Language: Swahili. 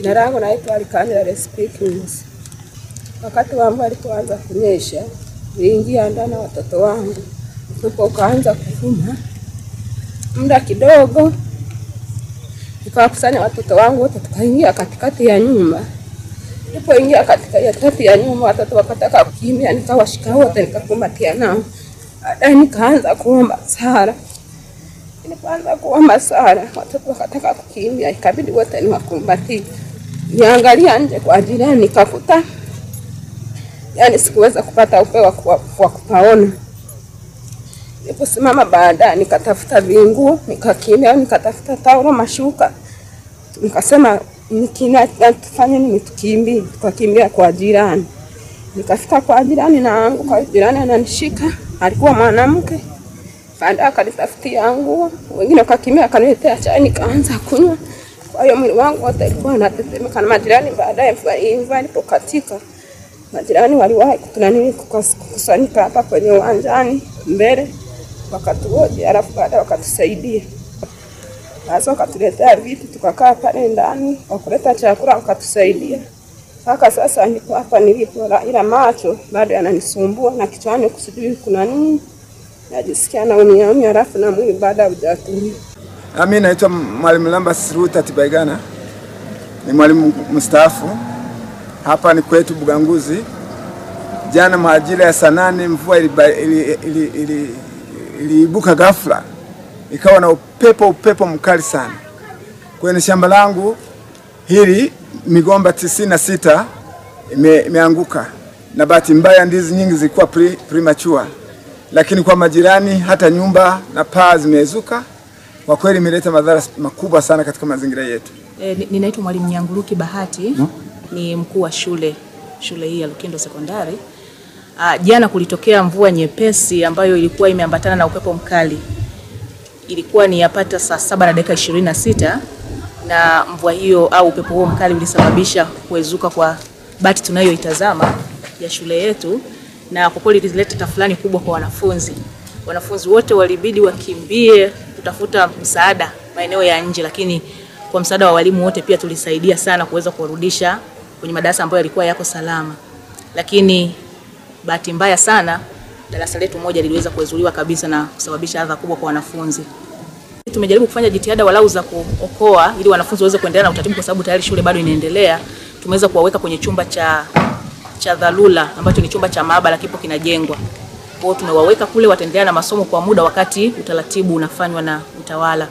Jina langu naitwa Alikanja Respikins. Wakati wa mvua ilipoanza kunyesha, niliingia ndani na watoto wangu, upepo ukaanza kuvuma. Muda kidogo, nikawakusanya watoto wangu wote, tukaingia katikati ya nyumba. Nilipoingia katikati ya nyumba, watoto wakataka kukimbia, nikawashika wote, nikakumbatia nao. Baadaye nikaanza kuomba sala. Nilipoanza kuomba sala, watoto wakataka kukimbia, ikabidi wote niwakumbatie. Niangalia nje kwa jirani, nikakuta yani sikuweza kupata upeo wa kwa wa kupaona. Niliposimama baadaye, nikatafuta vingu, nikakimbia, nikatafuta taulo, mashuka, nikasema nikina tufanye nini, tukimbie. Tukakimbia kwa jirani, nikafika kwa jirani na kwa jirani ananishika, alikuwa mwanamke. Baadaye akanitafutia nguo, wengine wakakimbia, akaniletea chai, nikaanza kunywa. Kwa hiyo mwili wangu wote ulikuwa unatetemeka, na majirani baadaye mvua ilipokatika, majirani waliwahi kutunani kukusanyika hapa kwenye uwanjani mbele, wakatuoje, alafu baadaye wakatusaidia. Sasa, wakatuletea vitu tukakaa pale ndani, wakuleta chakula, wakatusaidia. Mpaka sasa niko hapa nilipo, ila macho bado yananisumbua na kichwani kusijui kuna nini, najisikia naumia umia, alafu na mwili baada hujatulia. Mimi naitwa Mwalimu Lambas Ruta Tibaigana, ni mwalimu mstaafu. Hapa ni kwetu Buganguzi. Jana majira ya saa nane mvua iliibuka ili- ili- ili- iliibuka ghafla, ikawa na upepo upepo mkali sana kwenye shamba langu hili. Migomba tisini na sita ime, imeanguka na bahati mbaya ndizi nyingi zilikuwa pre, premature, lakini kwa majirani hata nyumba na paa zimezuka. Kwa kweli imeleta madhara makubwa sana katika mazingira yetu. E, ninaitwa Mwalimu Nyanguruki Bahati ni mkuu wa shule shule hii ya Lukindo Sekondari. Ah, jana kulitokea mvua nyepesi ambayo ilikuwa imeambatana na upepo mkali. Ilikuwa ni yapata saa saba na dakika ishirini na sita na mvua hiyo au upepo huo mkali ulisababisha kuezuka kwa bati tunayoitazama ya shule yetu, na kwa kweli ilileta tafulani kubwa kwa wanafunzi. Wanafunzi wote walibidi wakimbie kutafuta msaada maeneo ya nje, lakini kwa msaada wa walimu wote pia tulisaidia sana kuweza kuwarudisha kwenye madarasa ambayo yalikuwa yako salama, lakini bahati mbaya sana darasa letu moja liliweza kuezuliwa kabisa na kusababisha adha kubwa kwa wanafunzi. Tumejaribu kufanya jitihada walau za kuokoa ili wanafunzi waweze kuendelea na utaratibu, kwa sababu tayari shule bado inaendelea. Tumeweza kuwaweka kwenye chumba cha cha dharura ambacho ni chumba cha maabara kipo kinajengwa. Kwa hiyo tumewaweka kule, wataendelea na masomo kwa muda wakati utaratibu unafanywa na utawala.